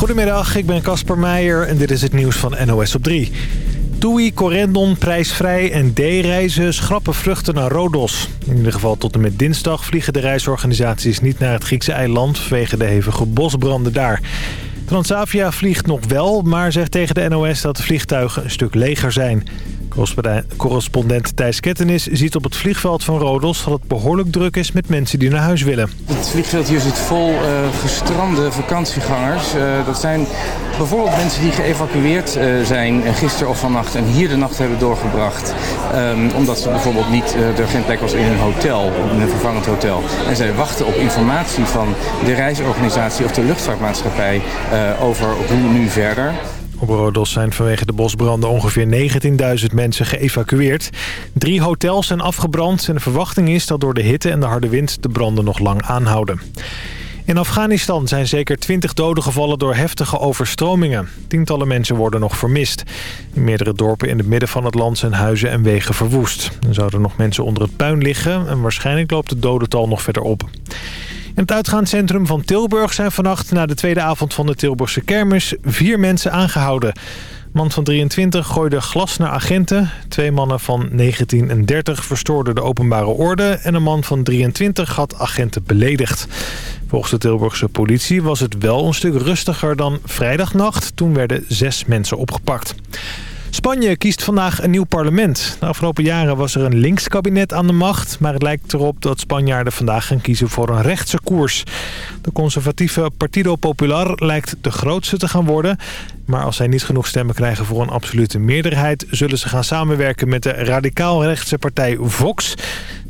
Goedemiddag, ik ben Casper Meijer en dit is het nieuws van NOS op 3. TUI, Corendon, Prijsvrij en D-reizen schrappen vluchten naar Rodos. In ieder geval tot en met dinsdag vliegen de reisorganisaties niet naar het Griekse eiland... vanwege de hevige bosbranden daar. Transavia vliegt nog wel, maar zegt tegen de NOS dat de vliegtuigen een stuk leger zijn. Correspondent Thijs Kettenis ziet op het vliegveld van Rodos dat het behoorlijk druk is met mensen die naar huis willen. Het vliegveld hier zit vol uh, gestrande vakantiegangers. Uh, dat zijn bijvoorbeeld mensen die geëvacueerd uh, zijn gisteren of vannacht en hier de nacht hebben doorgebracht. Um, omdat ze bijvoorbeeld niet, er geen plek was in een hotel, in een vervangend hotel. En zij wachten op informatie van de reisorganisatie of de luchtvaartmaatschappij over hoe nu verder. Op Rodos zijn vanwege de bosbranden ongeveer 19.000 mensen geëvacueerd. Drie hotels zijn afgebrand en de verwachting is dat door de hitte en de harde wind de branden nog lang aanhouden. In Afghanistan zijn zeker 20 doden gevallen door heftige overstromingen. Tientallen mensen worden nog vermist. In meerdere dorpen in het midden van het land zijn huizen en wegen verwoest. Er zouden nog mensen onder het puin liggen en waarschijnlijk loopt het dodental nog verder op. In het uitgaanscentrum van Tilburg zijn vannacht na de tweede avond van de Tilburgse kermis vier mensen aangehouden. Man van 23 gooide glas naar agenten. Twee mannen van 19 en 30 verstoorden de openbare orde. En een man van 23 had agenten beledigd. Volgens de Tilburgse politie was het wel een stuk rustiger dan vrijdagnacht. Toen werden zes mensen opgepakt. Spanje kiest vandaag een nieuw parlement. De afgelopen jaren was er een linkskabinet aan de macht... maar het lijkt erop dat Spanjaarden vandaag gaan kiezen voor een rechtse koers. De conservatieve Partido Popular lijkt de grootste te gaan worden... maar als zij niet genoeg stemmen krijgen voor een absolute meerderheid... zullen ze gaan samenwerken met de radicaal-rechtse partij Vox...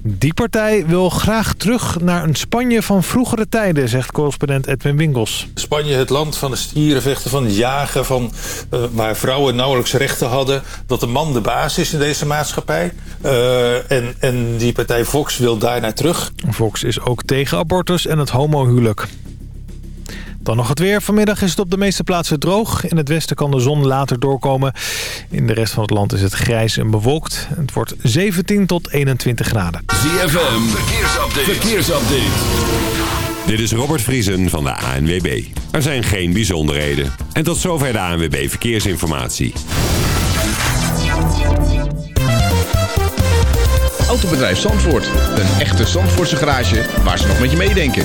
Die partij wil graag terug naar een Spanje van vroegere tijden, zegt correspondent Edwin Winkels. Spanje, het land van de stierenvechten, van het jagen, van, uh, waar vrouwen nauwelijks rechten hadden. Dat de man de baas is in deze maatschappij. Uh, en, en die partij Vox wil daar naar terug. Vox is ook tegen abortus en het homohuwelijk. Dan nog het weer. Vanmiddag is het op de meeste plaatsen droog. In het westen kan de zon later doorkomen. In de rest van het land is het grijs en bewolkt. Het wordt 17 tot 21 graden. ZFM, verkeersupdate. verkeersupdate. Dit is Robert Vriesen van de ANWB. Er zijn geen bijzonderheden. En tot zover de ANWB Verkeersinformatie. Autobedrijf Zandvoort. Een echte Zandvoortse garage waar ze nog met je meedenken.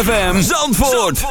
The puddles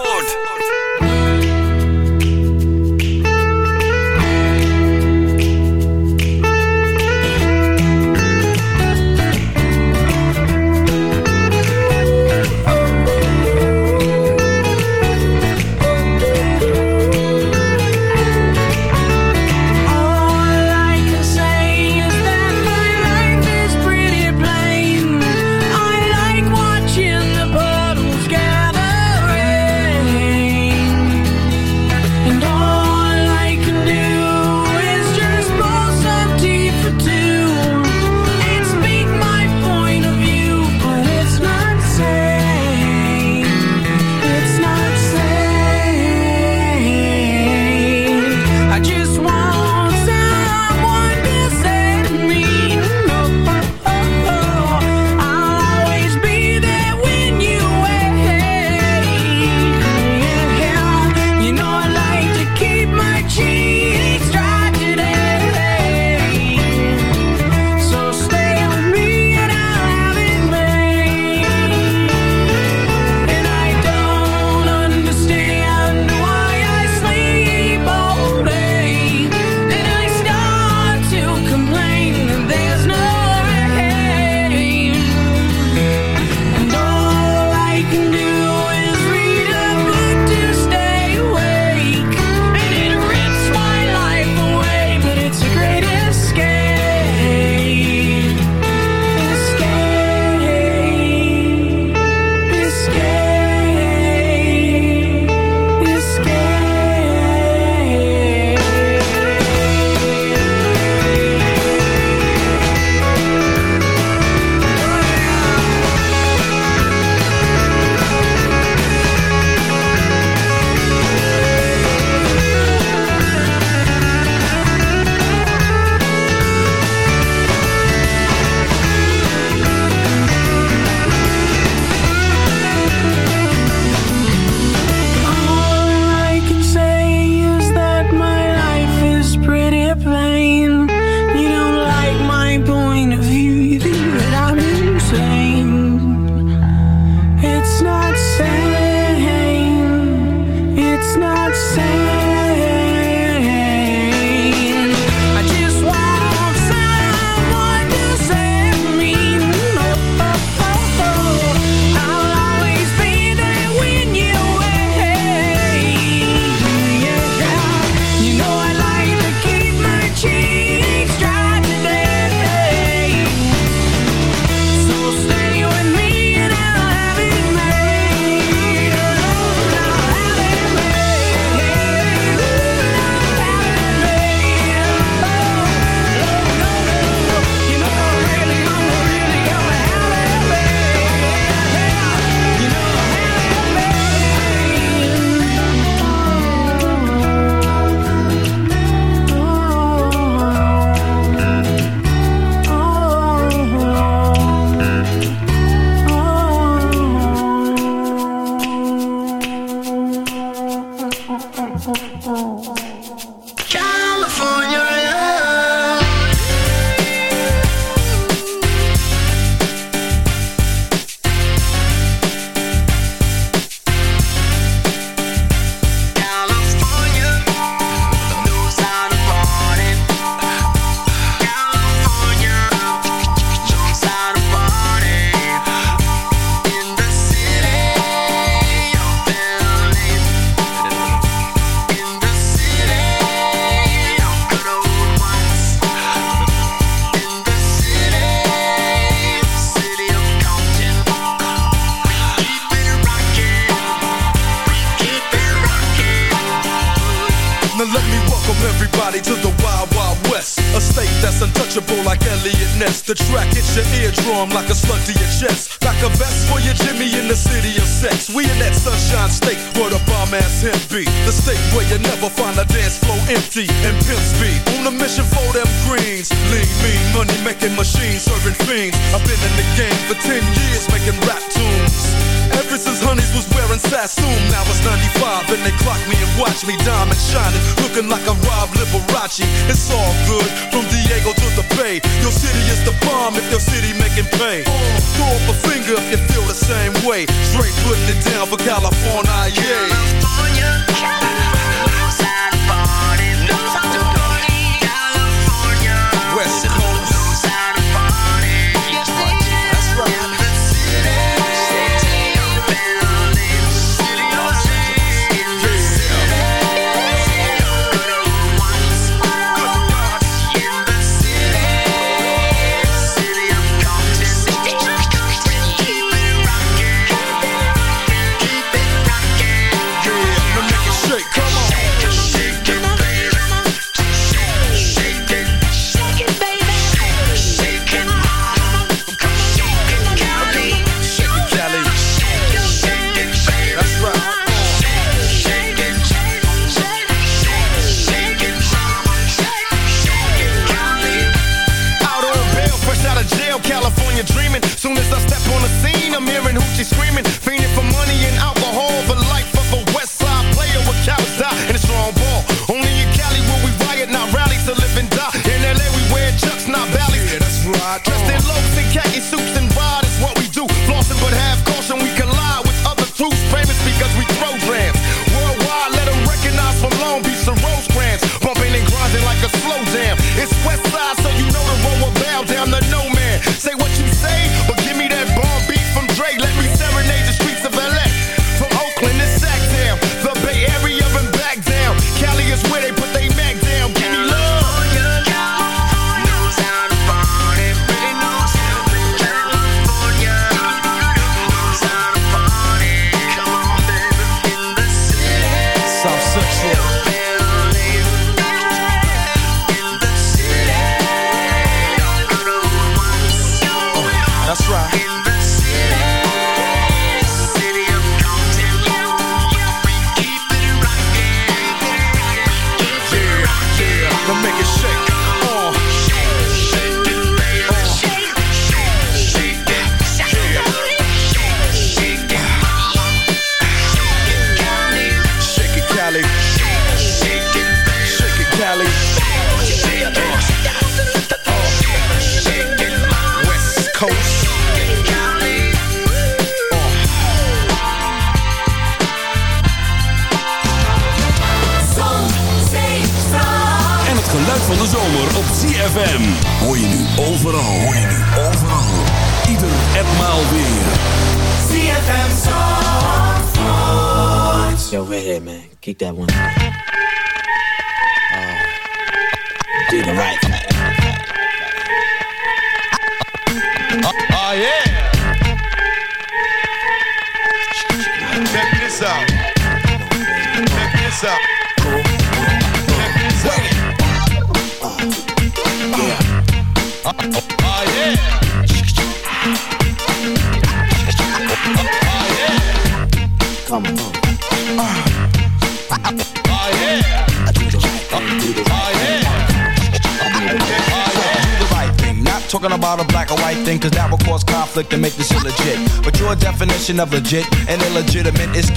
of legit. And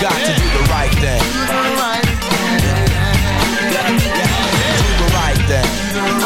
got to do the right thing. Do the right thing.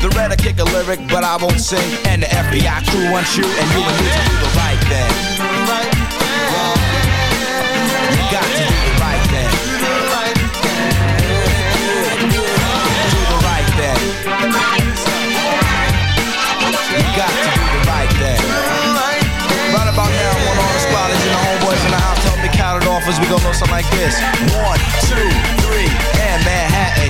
The red I kick a lyric, but I won't sing. And the FBI crew wants you, and you and me to do the right thing. You got to do the right thing. Do the right thing. You got to do the right thing. Right about now, want all the squatters and the homeboys in the house. Help me count it off as we go something like this. One, two, three, and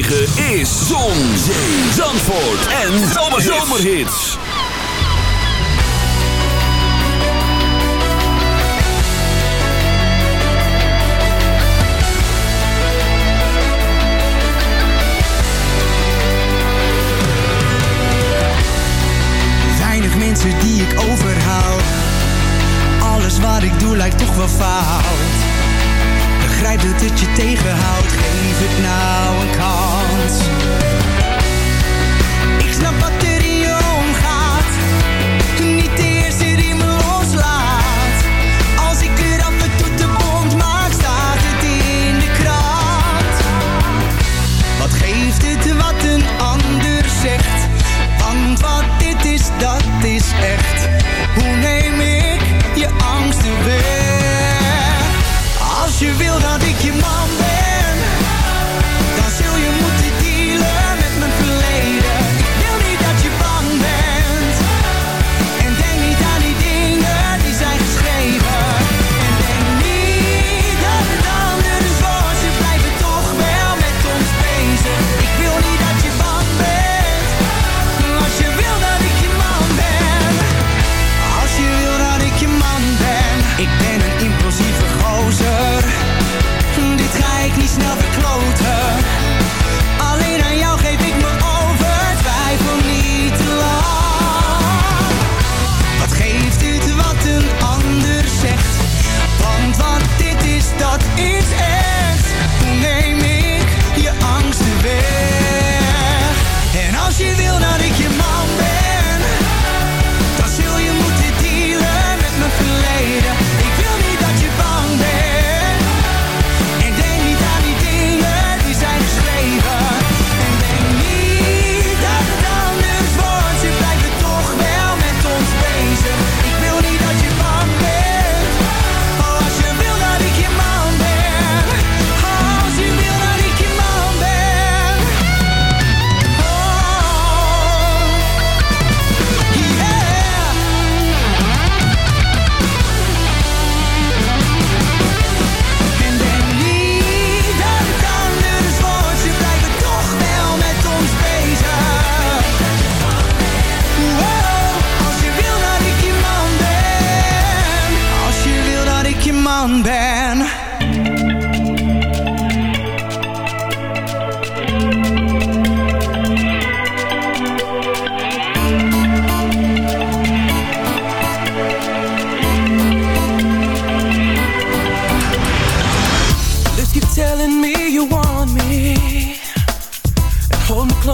9.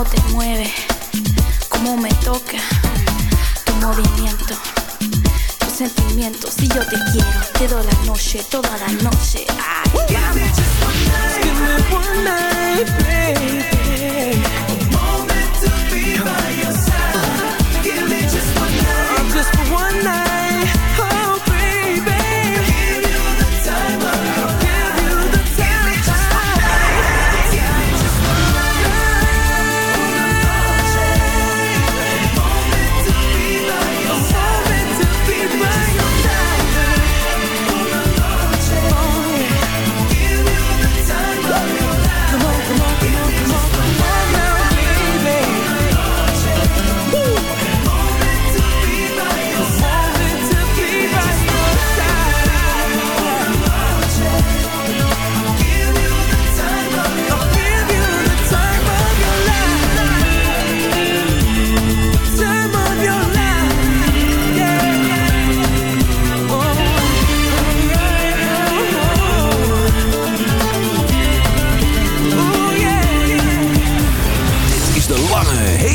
cómo te mueve, cómo me toca tu movimiento, tus sentimientos. Si yo te quiero, te doy la noche, toda la noche. Ay, vamos. Give me one night, baby. Moment to be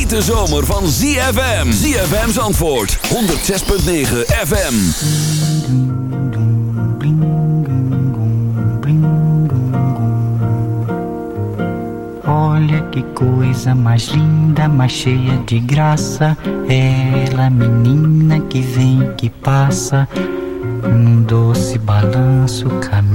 hete zomer van ZFM. ZFM's antwoord. 106.9 FM. Olha que coisa mais linda, mais cheia de graça. Ela, menina que vem, que passa, num doce balanço, caminho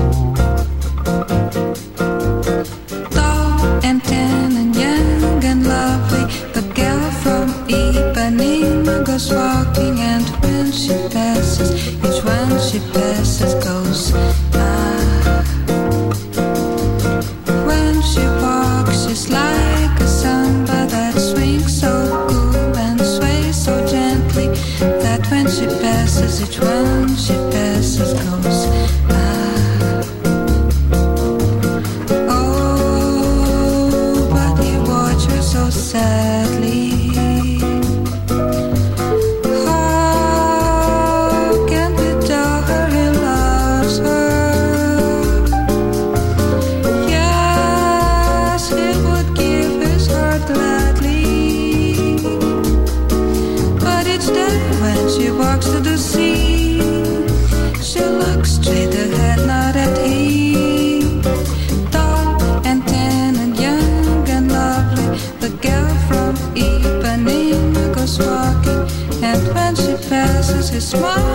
smile.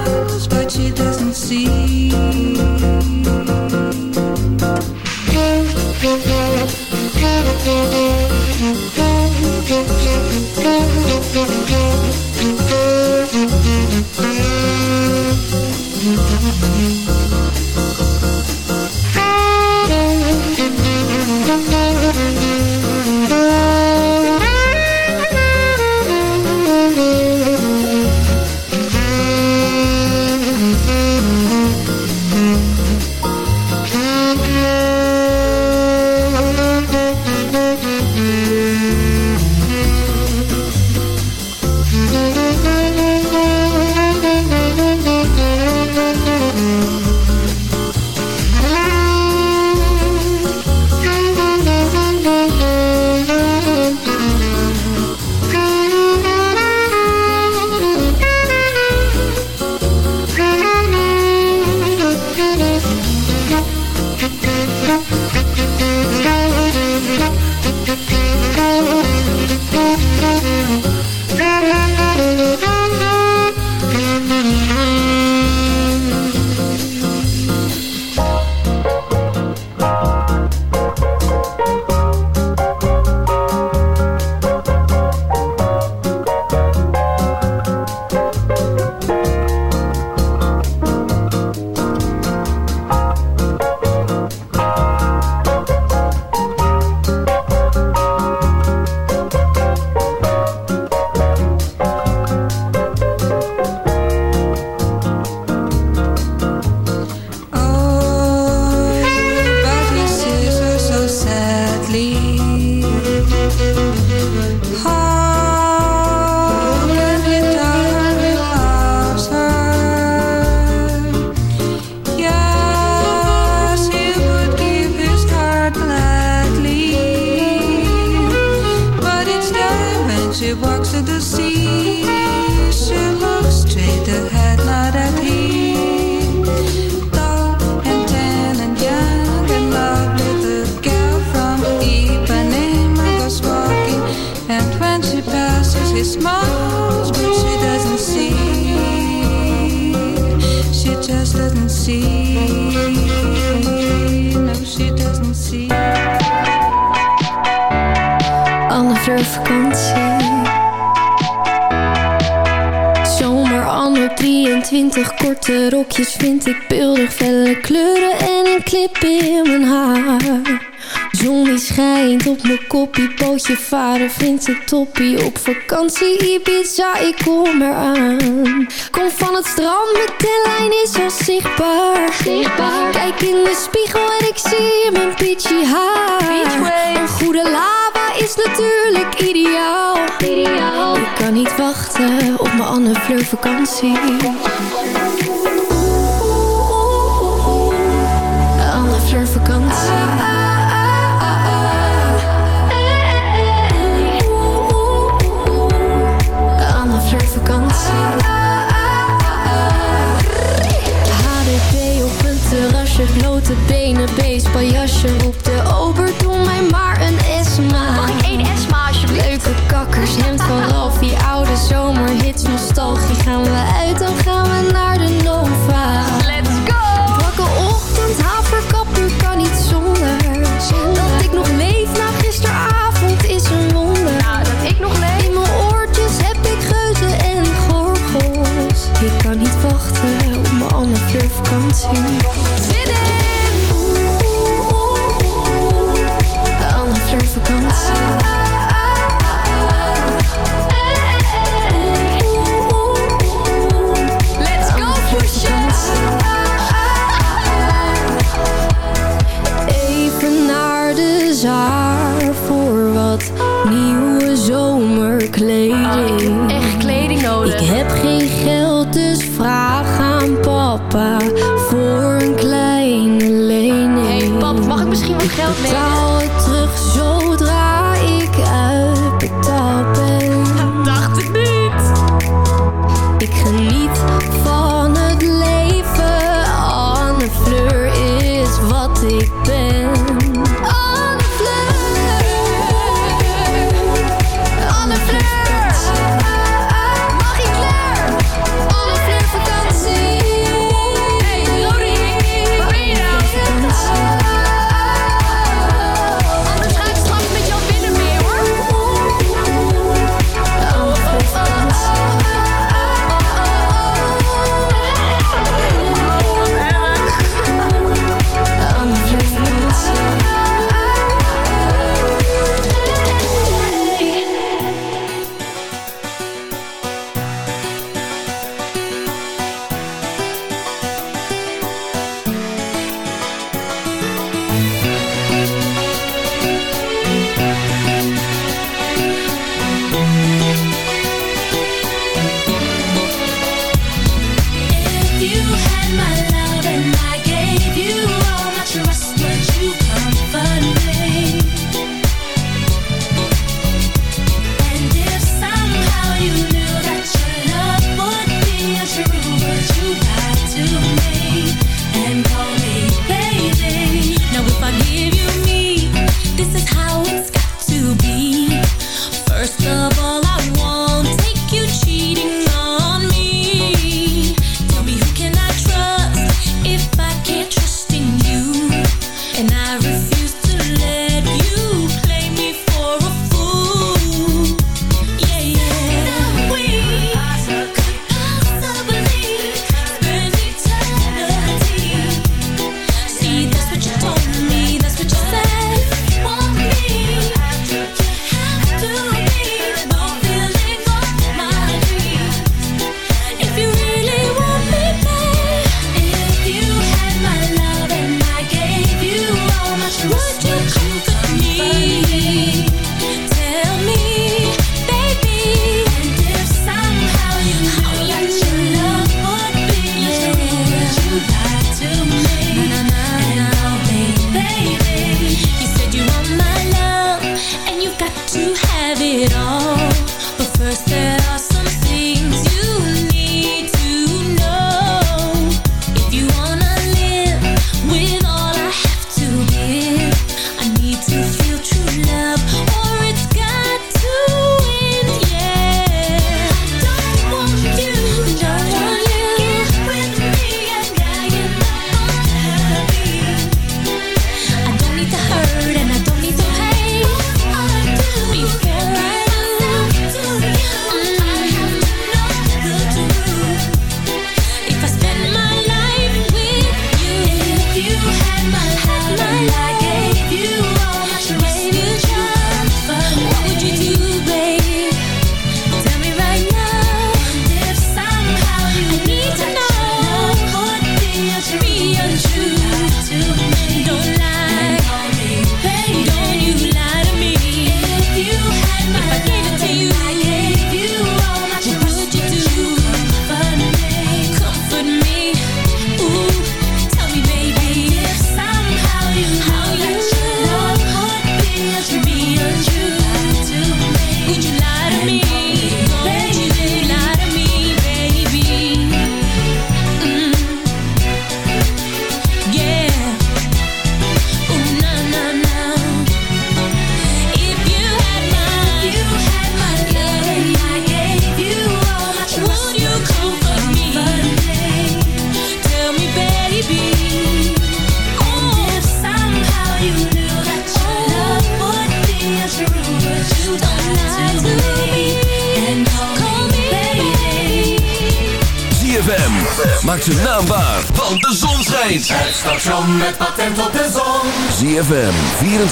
koppie, pootje vader vindt het toppie. Op vakantie Ibiza, ik kom eraan. Kom van het strand, de lijn is al zichtbaar. zichtbaar. Kijk in de spiegel en ik zie mijn peachy haar. Een goede lava is natuurlijk ideaal. ideaal. Ik kan niet wachten op mijn Anne Fleur vakantie.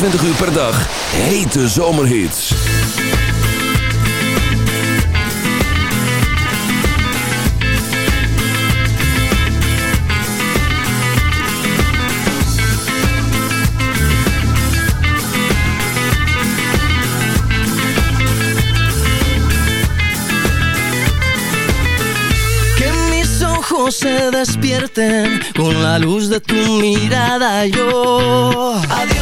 24 uur per dag. Hete zomerhits. Se despierten con la luz de tu mirada. Yo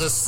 was a